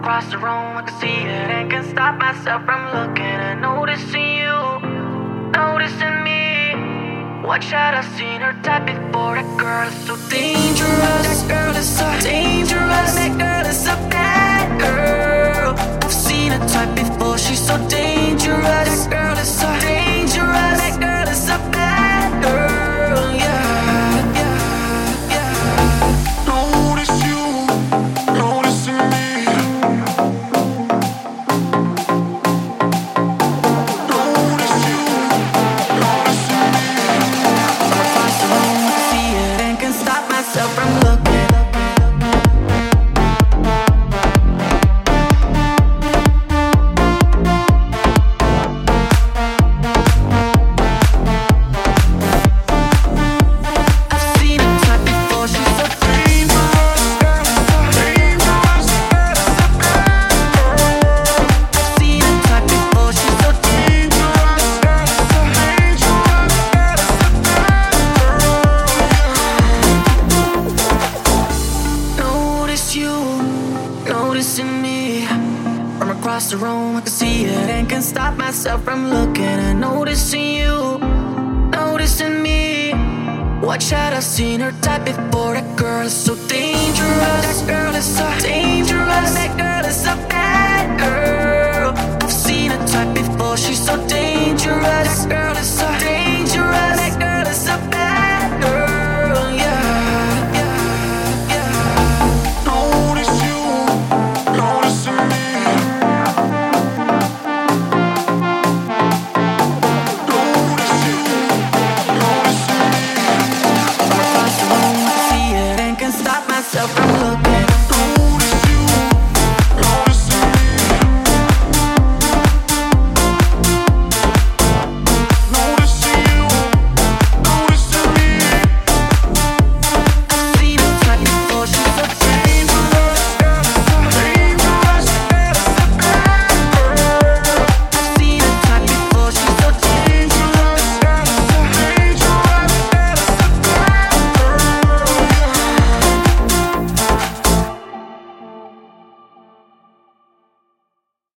across the room, I can see it and can stop myself from looking and noticing you, noticing me. Watch out, I've seen her type before. That girl is so dangerous. Noticing me. From across the room, I can see it and can stop myself from looking and noticing you, noticing me. Watch out, I've seen her type before. That girl is so dangerous. That girl is so dangerous. That girl is a bad girl. I've seen her type before. She's so dangerous.